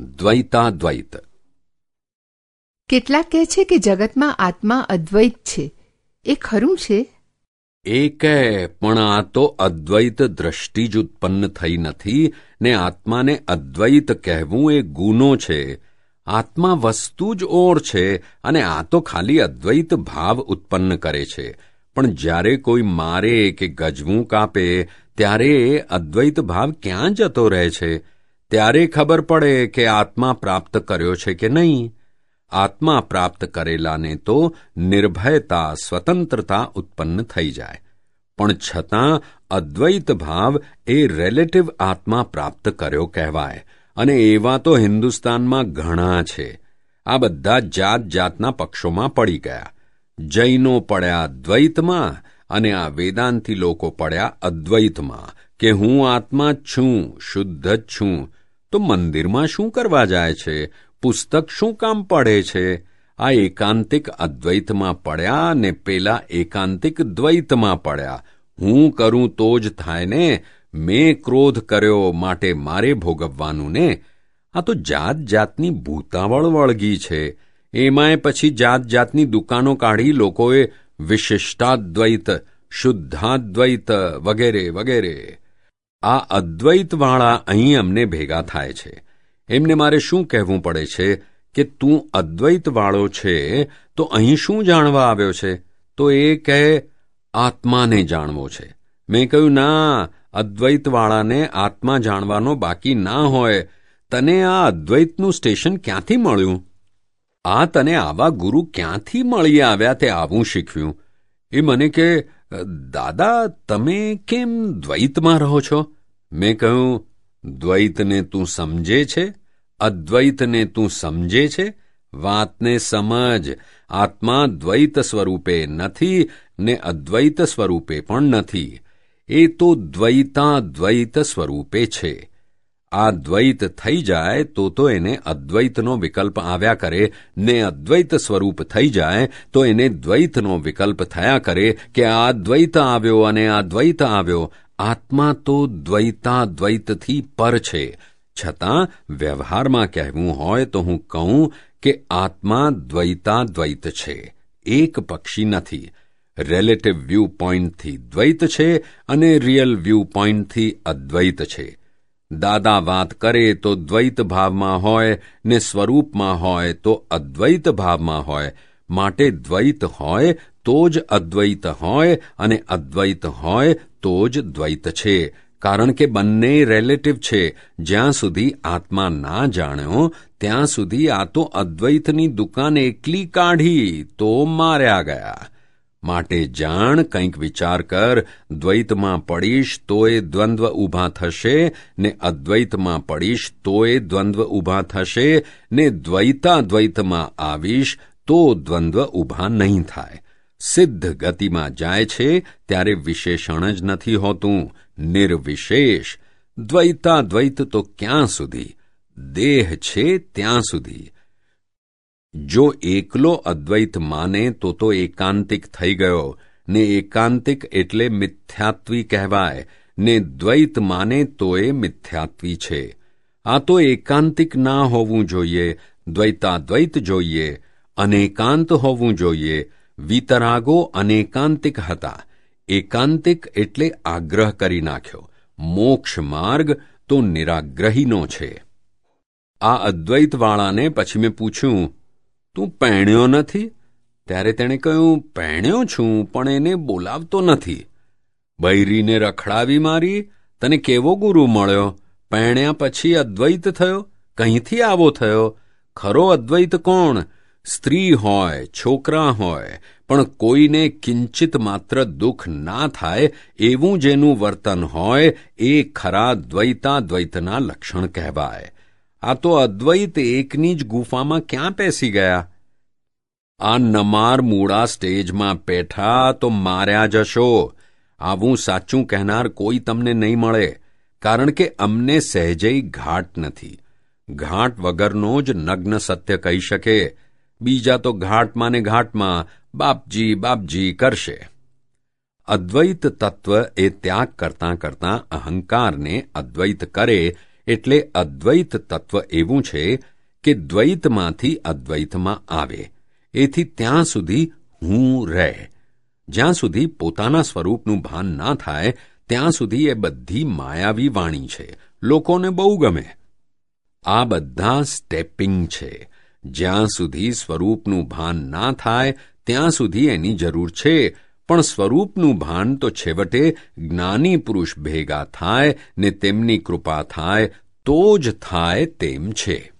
દ્વૈતાદ્વૈત. કેટલાક કહે છે કે જગતમાં આત્મા અદ્વૈત છે. એ ખરું છે? એ કહે પણ આ તો અદ્વૈત દ્રષ્ટિ જ ઉત્પન્ન થઈ નથી ને આત્માને અદ્વૈત કહેવું એ ગુનો છે. આત્મા વસ્તુ જ ઓર છે અને આ તો ખાલી અદ્વૈત ભાવ ઉત્પન્ન કરે છે. પણ જ્યારે કોઈ મારે કે ગજવું કાપે ત્યારે અદ્વૈત ભાવ ક્યાં જતો રહે છે? ત્યારે ખબર પડે કે આત્મા પ્રાપ્ત કર્યો છે કે નહીં. આત્મા પ્રાપ્ત કરેલાને તો નિર્ભયતા, સ્વતંત્રતા ઉત્પન્ન થઈ જાય. પણ છતાં અદ્વૈત ભાવ એ રિલેટિવ આત્મા પ્રાપ્ત કર્યો કહેવાય. અને એવા તો હિન્દુસ્તાનમાં ઘણા છે. આ બધા જાત જાતના પક્ષોમાં પડી ગયા. જૈનો પડ્યા દ્વૈતમાં અને આ વેદાંતી લોકો પડ્યા અદ્વૈતમાં કે હું આત્મા છું, શુદ્ધ છું. તો મંદિરમાં શું કરવા જાય છે? પુસ્તક શું કામ પડે છે? આ એકાંતિક અદ્વૈતમાં પડ્યા ને પેલા એકાંતિક દ્વૈતમાં પડ્યા. હું કરું તો જ થાય ને? મેં ક્રોધ કર્યો માટે મારે ભોગવવાનું ને? આ તો જાત જાતની ભૂતાવળ વળગી છે. એમાંય પછી જાત જાતની દુકાનો કાઢી લોકોએ વિશિષ્ટાદ્વૈત, શુદ્ધાદ્વૈત વગેરે વગેરે. આ અદ્વૈતવાળા અહીં અમને ભેગા થાય છે. એમને મારે શું કહેવું પડે છે કે તું અદ્વૈતવાળો છે, તો અહીં શું જાણવા આવ્યો છે? તો એ કહે, આત્માને જાણવો છે. મેં કહ્યું, ના, અદ્વૈતવાળાને આત્મા જાણવાનો બાકી ના હોય. તને આ અદ્વૈતનું સ્ટેશન ક્યાંથી મળ્યું? આ તને આવા ગુરુ ક્યાંથી મળી આવ્યા તે આવું શીખ્યું? એ મને કે દાદા, તમે કેમ દ્વૈતમાં રહો છો? મેં કહ્યું, દ્વૈતને તું સમજે છે, અદ્વૈતને તું સમજે છે, વાતને સમજ. આત્મા દ્વૈત સ્વરૂપે નથી ને અદ્વૈત સ્વરૂપે પણ નથી. એ તો દ્વૈતા દ્વૈત સ્વરૂપે છે. આ દ્વૈત થઈ જાય તો તો એને અદ્વૈતનો વિકલ્પ આવ્યા કરે. ને અદ્વૈત સ્વરૂપ થઈ જાય તો એને દ્વૈતનો વિકલ્પ થયા કરે કે આ દ્વૈત આવ્યો અને આ દ્વૈત આવ્યો. આત્મા તો દ્વૈતાદ્વૈતથી પર છે. છતાં વ્યવહારમાં કહેવું હોય તો હું કહું કે આત્મા દ્વૈતાદ્વૈત છે. એક પક્ષી નથી. રિલેટિવ વ્યૂ પોઈન્ટથી દ્વૈત છે અને રિયલ વ્યૂ પોઈન્ટથી અદ્વૈત છે. દાદા વાત કરે તો દ્વૈત ભાવમાં હોય, ને સ્વરૂપમાં હોય તો અદ્વૈત ભાવમાં હોય. માટે દ્વૈત હોય તો જ અદ્વૈત હોય, અને અદ્વૈત હોય તો જ દ્વૈત છે. કારણ કે બંને રિલેટિવ છે. જ્યાં સુધી આત્મા ના જાણ્યો, ત્યાં સુધી આ તો અદ્વૈતની દુકાન એકલી કાઢી તો માર્યા ગયા. માટે જાણ, કંઈક વિચાર કર, દ્વૈતમાં પડીશ તોય દ્વંદ્વ ઊભા થશે, ને અદ્વૈતમાં પડીશ તોય દ્વંદ્વ ઊભા થશે, ને દ્વૈતાદ્વૈતમાં આવીશ તો દ્વંદ્વ ઊભા નહીં થાય. સિદ્ધ ગતિમાં જાય છે, ત્યારે વિશેષણ જ નથી હોતું. નિર્વિશેષ. દ્વૈતાદ્વૈત તો ક્યાં સુધી? દેહ છે ત્યાં સુધી. જો એકલો અદ્વૈત માને, તો તો એકાંતિક થઈ ગયો. ને એકાંતિક એટલે મિથ્યાત્વી કહેવાય. ને દ્વૈત માને તો એ મિથ્યાત્વી છે. આ તો એકાંતિક ના હોવું જોઈએ. દ્વૈતાદ્વૈત જોઈએ. અનેકાંત હોવું જોઈએ. વિતરાગો અનેકાંતિક હતા. એકાંતિક એટલે આગ્રહ કરી નાખ્યો. મોક્ષ માર્ગ તો નિરાગ્રહીનો છે. આ અદ્વૈતવાળાને પછી મેં પૂછ્યું તું પહેણ્યો નથી? ત્યારે તેણે કહ્યું, પહેણ્યો છું, પણ એને બોલાવતો નથી. બૈરીને રખડાવી મારી, તને કેવો ગુરુ મળ્યો? પહેણ્યા પછી અદ્વૈત થયો? કંઈથી આવો થયો? ખરો અદ્વૈત કોણ? સ્ત્રી હોય, છોકરા હોય, પણ કોઈને કિંચિત માત્ર દુઃખ ના થાય, એવું જેનું વર્તન હોય, એ ખરા દ્વૈતાદ્વૈતના લક્ષણ કહેવાય. આ તો અદ્વૈત એકની જ ગુફામાં ક્યાં પેસી ગયા? આ નમાર મૂળા સ્ટેજમાં બેઠા તો માર્યા જશો. આવું સાચું કહેનાર કોઈ તમને નહીં મળે, કારણ કે અમને સહેજેય ઘાટ નથી. ઘાટ વગરનો જ નગ્ન સત્ય કહી શકે. બીજા તો ઘાટમાં ને ઘાટમાં, બાપજી બાપજી કરશે. અદ્વૈત તત્વ એ ત્યાગ કરતાં કરતાં અહંકારને અદ્વૈત કરે એટલે અદ્વૈત તત્વ એવું છે કે દ્વૈતમાંથી અદ્વૈતમાં આવે. એથી ત્યાં સુધી હું રહે. જ્યાં સુધી પોતાના સ્વરૂપનું ભાન ના થાય, ત્યાં સુધી એ બધી માયાવી વાણી છે. લોકોને બહુ ગમે. આ બધા સ્ટેપિંગ છે. જ્યાં સુધી સ્વરૂપનું ભાન ના થાય, ત્યાં સુધી એની જરૂર છે. પણ સ્વરૂપનું ભાન તો છેવટે જ્ઞાની પુરુષ ભેગા થાય ને તેમની કૃપા થાય તો જ થાય તેમ છે.